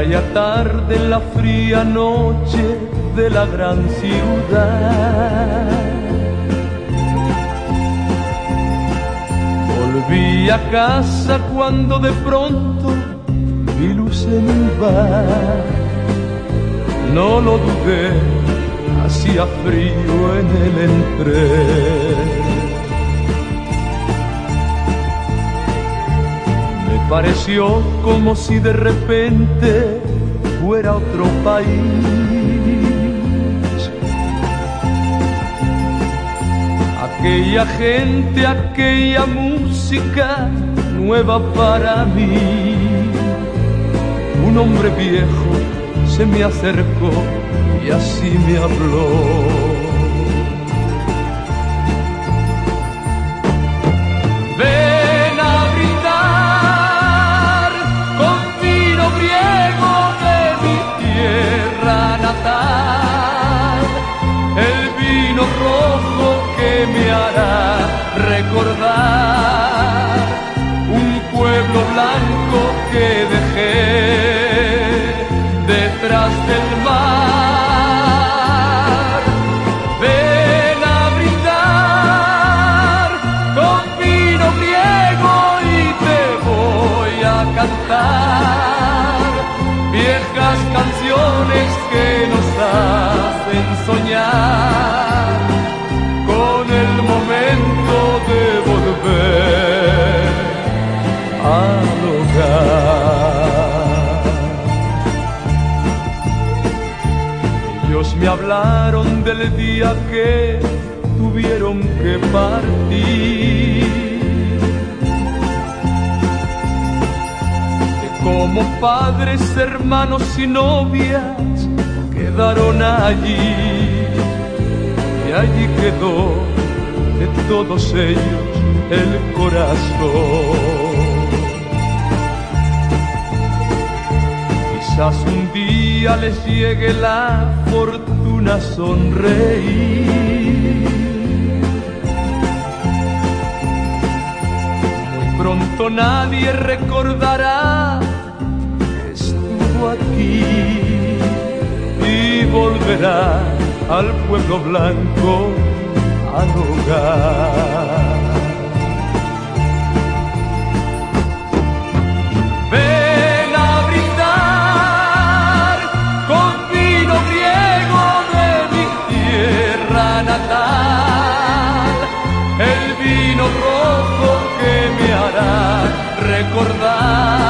aquella tarde en la fría noche de la gran ciudad. Volví a casa cuando de pronto vi luz en un bar. No lo dudé, hacía frío en el entre. Pareció como si de repente fuera otro país. Aquella gente, aquella música nueva para mí. Un hombre viejo se me acercó y así me habló. Blanco que dejé detrás del mar. Ven a brindar con vino griego y te voy a cantar viejas canciones que nos hacen soñar del día que tuvieron que partir. Que como padres, hermanos y novias quedaron allí. Y allí quedó de todos ellos el corazón. Un día les llegue la fortuna sonreír. Muy pronto nadie recordará que estuvo aquí y volverá al pueblo blanco al hogar. Natal, el vino rojo que me hará recordar